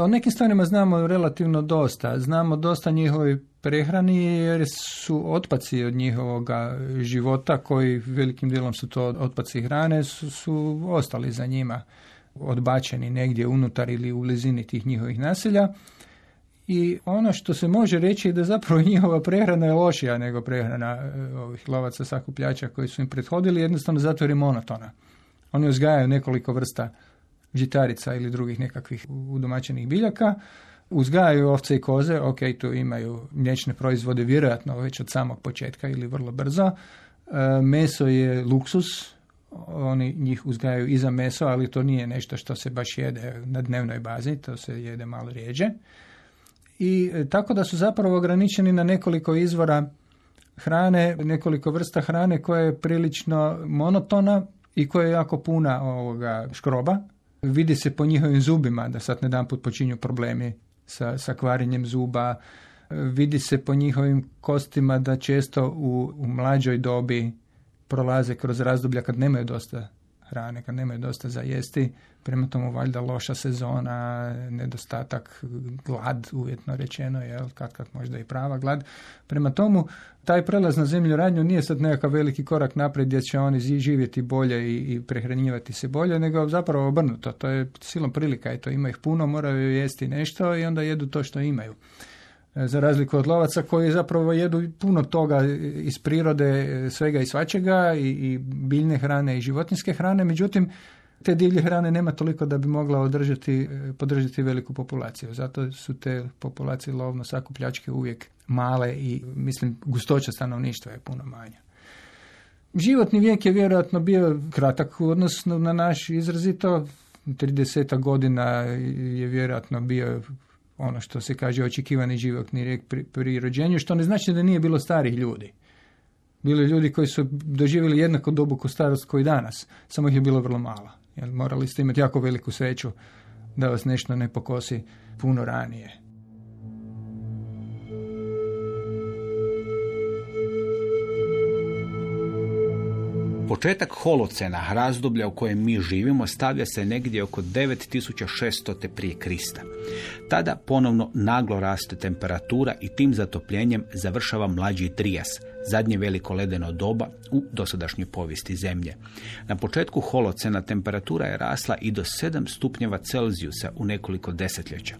Speaker 4: O nekim stvarima znamo relativno dosta. Znamo dosta njihovoj prehrani jer su otpaci od njihovoga života koji velikim dijelom su to otpaci hrane su, su ostali za njima odbačeni negdje unutar ili u blizini tih njihovih naselja. I ono što se može reći je da zapravo njihova prehrana je lošija nego prehrana e, ovih lovaca sakupljača koji su im prethodili, jednostavno zato jer je monotona. Oni uzgajaju nekoliko vrsta žitarica ili drugih nekakvih udomaćenih biljaka, uzgajaju ovce i koze, ok, tu imaju mliječne proizvode vjerojatno već od samog početka ili vrlo brzo. E, meso je luksus, oni njih uzgajaju i za meso, ali to nije nešto što se baš jede na dnevnoj bazi, to se jede malo rijeđe. I e, tako da su zapravo ograničeni na nekoliko izvora hrane, nekoliko vrsta hrane koja je prilično monotona i koja je jako puna ovoga škroba. Vidi se po njihovim zubima da sad jedan put počinju problemi sa, sa kvarenjem zuba. Vidi se po njihovim kostima da često u, u mlađoj dobi prolaze kroz razdoblja kad nemaju dosta hrane, kad nemaju dosta za jesti, prema tomu valjda loša sezona, nedostatak, glad, uvjetno rečeno, jel, kad kad možda i prava glad. Prema tomu, taj prelaz na zemlju radnju nije sad nekakav veliki korak naprijed gdje će oni živjeti bolje i, i prehranjivati se bolje, nego zapravo obrnuto. To je silom prilika i to ima ih puno, moraju jesti nešto i onda jedu to što imaju za razliku od lovaca koji zapravo jedu puno toga iz prirode, svega i svačega i, i biljne hrane i životinske hrane, međutim te divlje hrane nema toliko da bi mogla održati, podržati veliku populaciju. Zato su te populacije lovno sakupljačke uvijek male i mislim gustoća stanovništva je puno manja. Životni vijek je vjerojatno bio kratak u odnosu na naš izrazito. 30 godina je vjerojatno bio ono što se kaže očekivani životni vijek pri, pri rođenju, što ne znači da nije bilo starih ljudi. Bili ljudi koji su doživjeli jednako duboku starost koji danas, samo ih je bilo vrlo malo. Jer morali ste imati jako veliku sreću da vas nešto ne pokosi puno ranije.
Speaker 2: Početak holocena, razdoblja u kojem mi živimo, stavlja se negdje oko 9600. prije Krista. Tada ponovno naglo raste temperatura i tim zatopljenjem završava mlađi trijas, zadnje veliko ledeno doba u dosadašnjoj povijesti zemlje. Na početku holocena temperatura je rasla i do 7 stupnjeva Celzijusa u nekoliko desetljeća.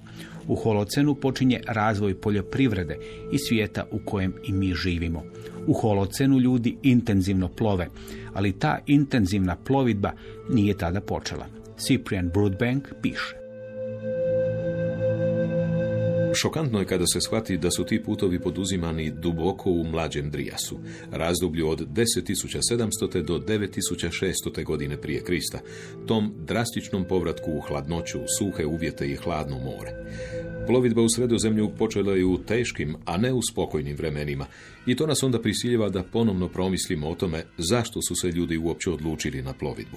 Speaker 2: U holocenu počinje razvoj poljoprivrede i svijeta u kojem i mi živimo. U holocenu ljudi intenzivno plove, ali ta intenzivna plovidba nije tada počela. Cyprian Broodbank piše.
Speaker 3: Šokantno je kada se shvati da su ti putovi poduzimani duboko u mlađem Drijasu, razdoblju od 10.700. do 9.600. godine prije Krista, tom drastičnom povratku u hladnoću, suhe uvjete i hladno more. Plovidba u sredozemlju počela je u teškim, a ne u spokojnim vremenima. I to nas onda prisiljeva da ponovno promislimo o tome zašto su se ljudi uopće odlučili na plovidbu.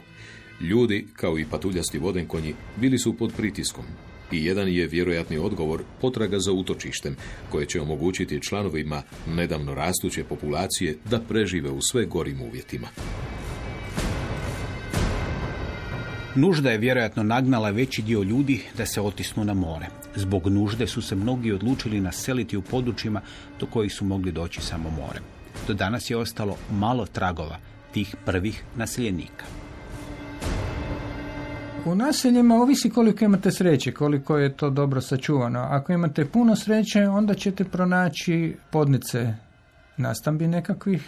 Speaker 3: Ljudi, kao i patuljasti vodenkonji, bili su pod pritiskom. I jedan je vjerojatni odgovor potraga za utočištem, koje će omogućiti članovima nedavno rastuće populacije da prežive u sve gorim uvjetima.
Speaker 2: Nužda je vjerojatno nagnala veći dio ljudi da se otisnu na more. Zbog nužde su se mnogi odlučili naseliti u područjima do kojih su mogli doći samo morem. Do danas je ostalo malo tragova tih prvih naseljenika.
Speaker 4: U naseljima ovisi koliko imate sreće, koliko je to dobro sačuvano. Ako imate puno sreće, onda ćete pronaći podnice nastambi nekakvih.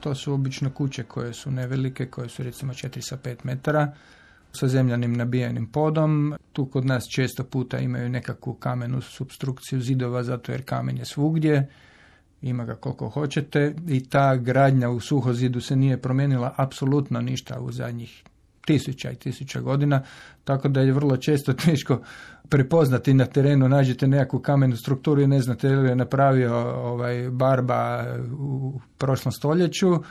Speaker 4: To su obično kuće koje su nevelike, koje su recimo 4 sa 5 metara sa zemljanim nabijenim podom. Tu kod nas često puta imaju nekakvu kamenu substrukciju zidova, zato jer kamen je svugdje, ima ga koliko hoćete i ta gradnja u suhozidu se nije promijenila apsolutno ništa u zadnjih tisuća i tisuća godina, tako da je vrlo često teško prepoznati na terenu, nađete nekakvu kamenu strukturu i ne znate je li je napravio ovaj barba u prošlom stoljeću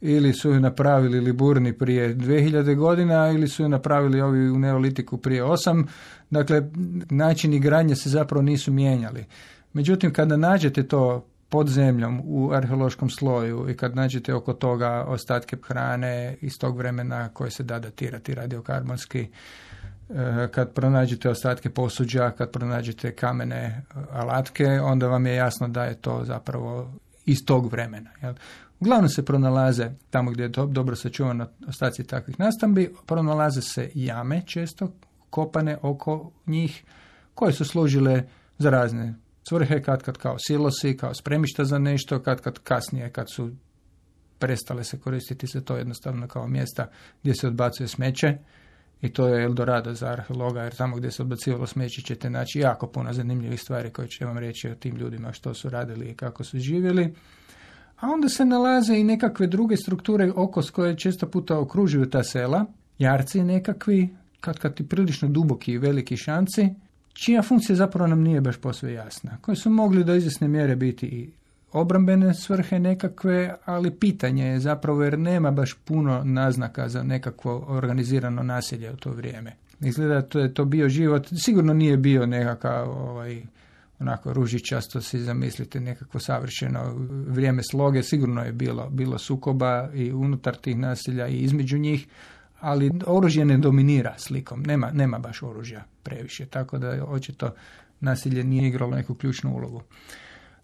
Speaker 4: ili su ju napravili Liburni prije 2000 godina ili su ju napravili ovi u Neolitiku prije 8. Dakle, načini gradnje se zapravo nisu mijenjali. Međutim, kada nađete to pod zemljom u arheološkom sloju i kad nađete oko toga ostatke hrane iz tog vremena koje se da datirati radiokarbonski, e, kad pronađete ostatke posuđa, kad pronađete kamene alatke, onda vam je jasno da je to zapravo iz tog vremena. Uglavnom se pronalaze, tamo gdje je dobro sačuvano ostaci takvih nastambi, pronalaze se jame često kopane oko njih koje su služile za razne svrhe, kad kad kao silosi, kao spremišta za nešto, kad kad kasnije kad su prestale se koristiti se to jednostavno kao mjesta gdje se odbacuje smeće. I to je Eldorado za arheologa jer tamo gdje se odbacivalo smeće ćete naći jako puno zanimljivih stvari koje će vam reći o tim ljudima što su radili i kako su živjeli. A onda se nalaze i nekakve druge strukture oko s koje često puta okružuju ta sela, jarci nekakvi, kad kad ti prilično duboki i veliki šanci, čija funkcija zapravo nam nije baš posve jasna, koji su mogli do izvjesne mjere biti i obrambene svrhe nekakve, ali pitanje je zapravo jer nema baš puno naznaka za nekakvo organizirano naselje u to vrijeme. Izgleda da je to bio život, sigurno nije bio nekakav ovaj, onako ružičasto si zamislite nekakvo savršeno vrijeme sloge, sigurno je bilo, bilo sukoba i unutar tih nasilja i između njih, ali oružje ne dominira slikom, nema, nema baš oružja previše, tako da očito nasilje nije igralo neku ključnu ulogu.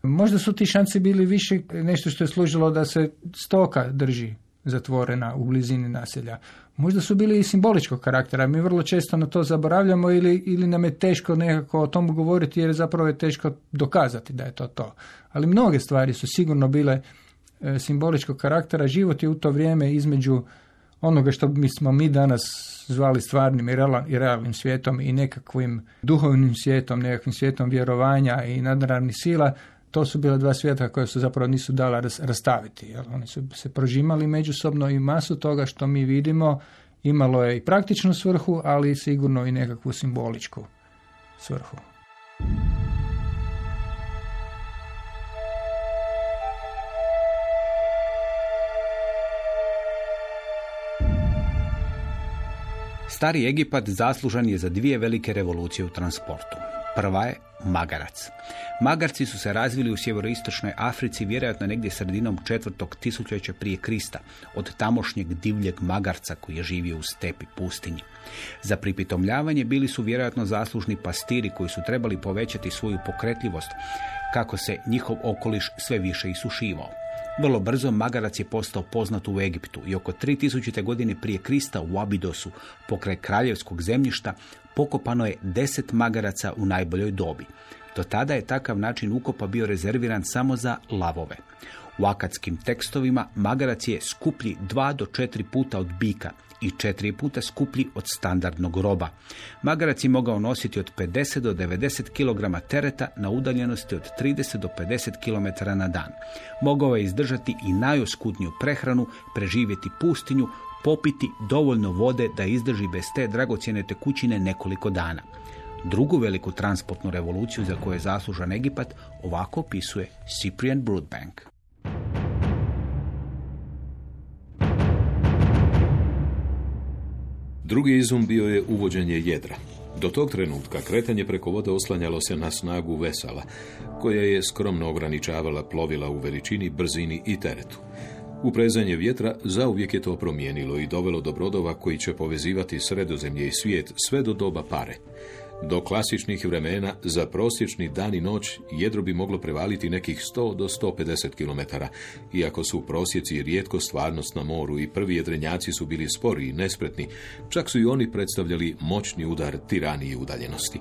Speaker 4: Možda su ti šanci bili više nešto što je služilo da se stoka drži zatvorena u blizini naselja. Možda su bili i simboličkog karaktera. Mi vrlo često na to zaboravljamo ili, ili nam je teško nekako o tom govoriti jer zapravo je teško dokazati da je to to. Ali mnoge stvari su sigurno bile e, simboličkog karaktera. Život je u to vrijeme između onoga što mi smo mi danas zvali stvarnim i realnim svijetom i nekakvim duhovnim svijetom, nekakvim svijetom vjerovanja i nadnaravnih sila, to su bila dva svijeta koja su zapravo nisu dala rastaviti. Jel? Oni su se prožimali međusobno i masu toga što mi vidimo imalo je i praktičnu svrhu, ali sigurno i nekakvu simboličku svrhu.
Speaker 2: Stari Egipat zaslužan je za dvije velike revolucije u transportu. Prva je magarac. Magarci su se razvili u sjeveroistočnoj Africi vjerojatno negdje sredinom četvrtog tisućljeća prije Krista, od tamošnjeg divljeg magarca koji je živio u stepi pustinji. Za pripitomljavanje bili su vjerojatno zaslužni pastiri koji su trebali povećati svoju pokretljivost kako se njihov okoliš sve više isušivao. Vrlo brzo magarac je postao poznat u Egiptu i oko 3000. godine prije Krista u Abidosu, pokraj kraljevskog zemljišta, pokopano je deset magaraca u najboljoj dobi. Do tada je takav način ukopa bio rezerviran samo za lavove. U akadskim tekstovima magarac je skuplji dva do četiri puta od bika i četiri puta skuplji od standardnog roba. Magarac je mogao nositi od 50 do 90 kg tereta na udaljenosti od 30 do 50 km na dan. Mogao je izdržati i najoskudniju prehranu, preživjeti pustinju, popiti dovoljno vode da izdrži bez te dragocjene tekućine nekoliko dana. Drugu veliku transportnu revoluciju za koju je zaslužan Egipat ovako opisuje Cyprian Broodbank.
Speaker 3: Drugi izum bio je uvođenje jedra. Do tog trenutka kretanje preko vode oslanjalo se na snagu vesala, koja je skromno ograničavala plovila u veličini, brzini i teretu. Uprezanje vjetra zauvijek je to promijenilo i dovelo do brodova koji će povezivati sredozemlje i svijet sve do doba pare. Do klasičnih vremena za prosječni dan i noć jedro bi moglo prevaliti nekih 100 do 150 km, iako su prosjeci rijetko stvarnost na moru i prvi jedrenjaci su bili spori i nespretni, čak su i oni predstavljali moćni udar tiranije udaljenosti.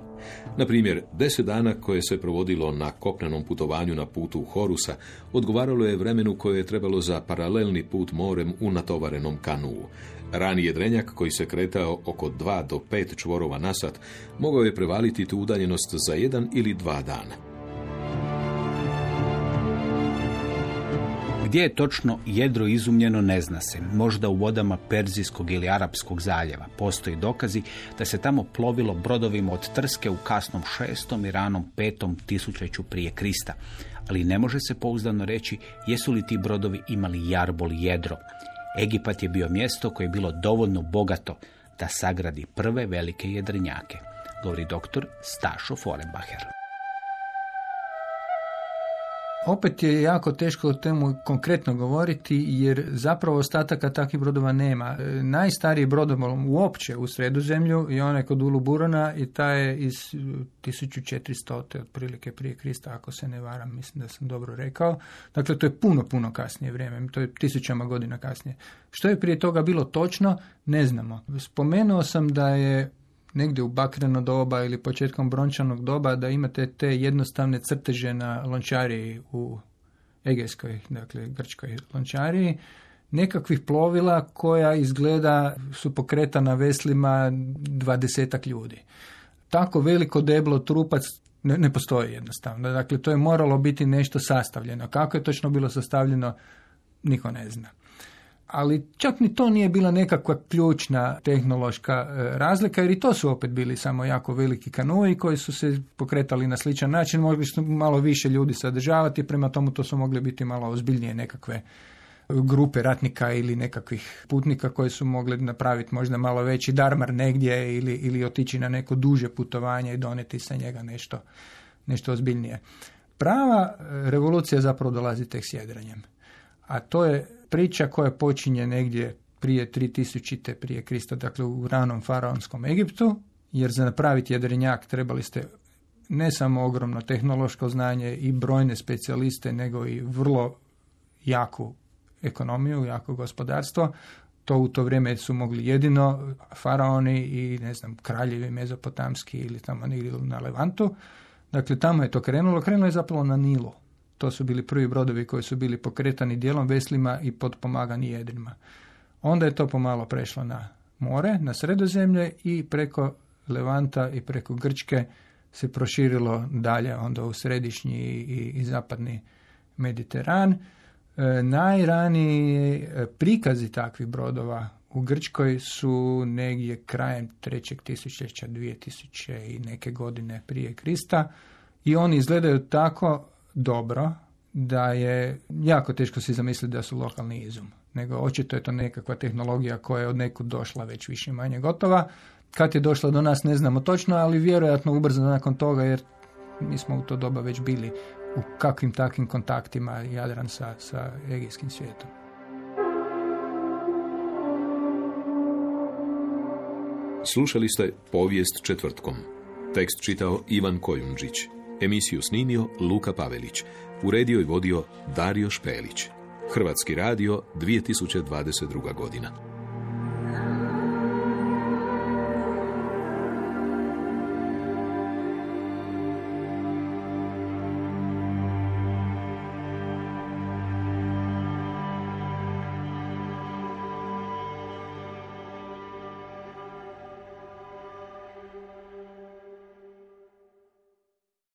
Speaker 3: Na primjer, deset dana koje se provodilo na kopnenom putovanju na putu Horusa odgovaralo je vremenu koje je trebalo za paralelni put morem u natovarenom kanuu. Rani jedrenjak koji se kretao oko 2 do 5 čvorova na sat mogao je prevaliti tu udaljenost za jedan ili dva dana.
Speaker 2: Gdje je točno jedro izumljeno ne zna se. Možda u vodama Perzijskog ili Arapskog zaljeva. Postoji dokazi da se tamo plovilo brodovima od Trske u kasnom šestom i ranom petom tisućeću prije Krista. Ali ne može se pouzdano reći jesu li ti brodovi imali jarbol jedro. Egipat je bio mjesto koje je bilo dovoljno bogato da sagradi prve velike jedrenjake, govori doktor Stašo Forenbacher.
Speaker 4: Opet je jako teško o temu konkretno govoriti jer zapravo ostataka takvih brodova nema. E, Najstariji brodom uopće u sredozemlju je onaj kod Ulu Burona i taj je iz 1400. otprilike prije Krista, ako se ne varam, mislim da sam dobro rekao. Dakle, to je puno, puno kasnije vrijeme, to je tisućama godina kasnije. Što je prije toga bilo točno, ne znamo. Spomenuo sam da je negdje u bakreno doba ili početkom brončanog doba da imate te jednostavne crteže na lončariji u Egejskoj, dakle grčkoj lončariji, nekakvih plovila koja izgleda su pokretana veslima dvadesetak ljudi. Tako veliko deblo trupac ne, ne postoji jednostavno. Dakle, to je moralo biti nešto sastavljeno. Kako je točno bilo sastavljeno, niko ne zna ali čak ni to nije bila nekakva ključna tehnološka e, razlika, jer i to su opet bili samo jako veliki kanui koji su se pokretali na sličan način, mogli su malo više ljudi sadržavati, prema tomu to su mogli biti malo ozbiljnije nekakve grupe ratnika ili nekakvih putnika koji su mogli napraviti možda malo veći darmar negdje ili, ili otići na neko duže putovanje i doneti sa njega nešto, nešto ozbiljnije. Prava e, revolucija zapravo dolazi tek s jedranjem. A to je priča koja počinje negdje prije 3000. prije Krista, dakle u ranom faraonskom Egiptu, jer za napraviti jedrenjak trebali ste ne samo ogromno tehnološko znanje i brojne specijaliste, nego i vrlo jaku ekonomiju, jako gospodarstvo. To u to vrijeme su mogli jedino faraoni i ne znam, kraljevi mezopotamski ili tamo negdje na Levantu. Dakle, tamo je to krenulo. Krenulo je zapravo na Nilu. To su bili prvi brodovi koji su bili pokretani dijelom veslima i potpomagani jedrima. Onda je to pomalo prešlo na more, na sredozemlje i preko Levanta i preko Grčke se proširilo dalje onda u središnji i, i zapadni Mediteran. E, najraniji e, prikazi takvih brodova u Grčkoj su negdje krajem trećeg tisućeća, dvije tisuće i neke godine prije Krista i oni izgledaju tako dobro da je jako teško si zamisliti da su lokalni izum. Nego očito je to nekakva tehnologija koja je od nekud došla već više manje gotova. Kad je došla do nas ne znamo točno, ali vjerojatno ubrzo nakon toga jer mi smo u to doba već bili u kakvim takvim kontaktima Jadran sa, sa egijskim svijetom.
Speaker 3: Slušali ste povijest četvrtkom. Tekst čitao Ivan Kojundžić. Emisiju snimio Luka Pavelić. Uredio i vodio Dario Špelić. Hrvatski radio 2022. godina.